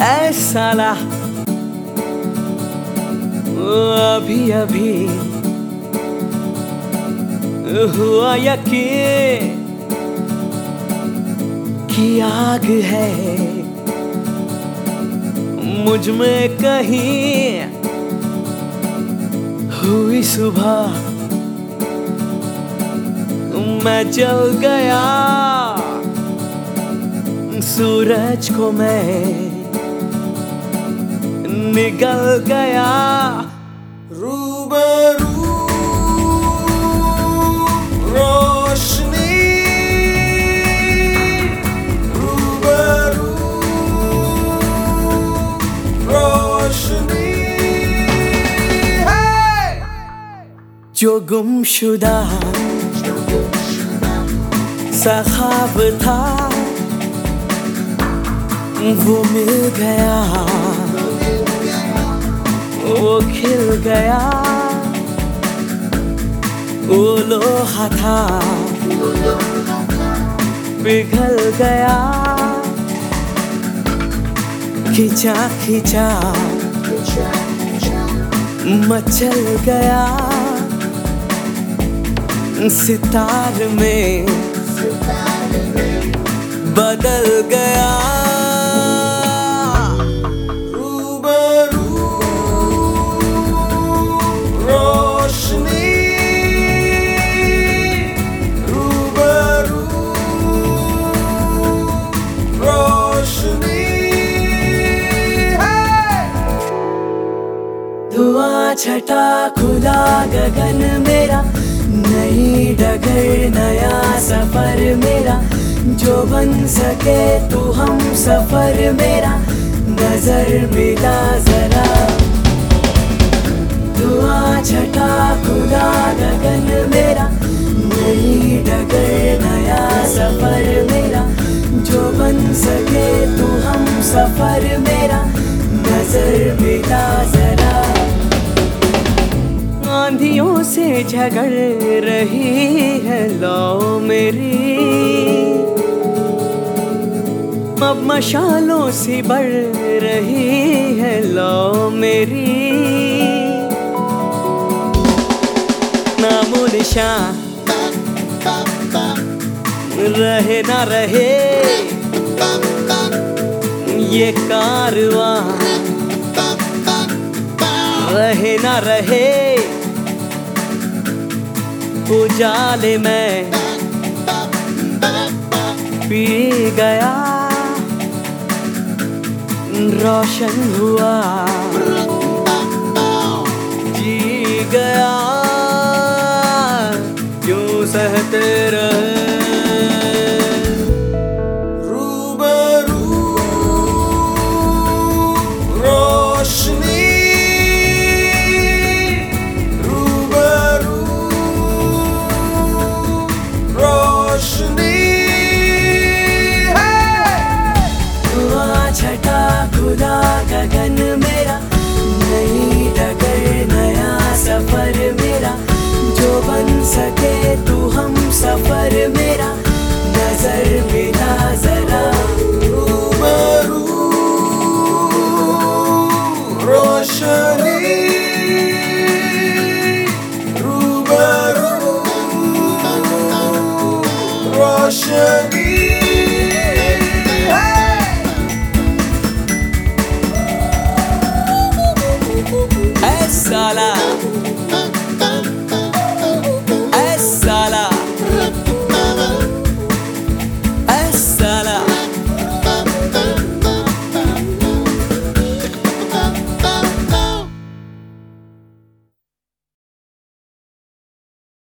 ऐ साला अभी अभी। हुआ यकीन की आग है। मुझमें कहीं हुई सुबह। मैं जल गया। सूरज को मैं निकल गया। रूबरू रोशनी। रूबरू रोशनी। जो गुमशुदा सखाब था वो मिल गया। वो खिल गया। वो लोहा था। पिघल गया। खिंचा खिंचा। मचल गया। सितार में बदल गया। छटा खुला गगन मेरा नई डगर नया सफ़र मेरा। जो बन सके तू हम सफ़र मेरा। नज़र मिला जरा। धुआँ छटा खुला गगन मेरा नई डगर आंधियों से झगड़ रही है लो मेरी। अब मशालों से बढ़ रही है लो मेरी। नामो निशान रहे ना रहे, ये कारवां, रहे ना रहे। उजाले में पी गया। रोशन हुआ। लौटा खुदा गगन मेरा। नई डगर नया सफ़र मेरा। जो बन सके तू हम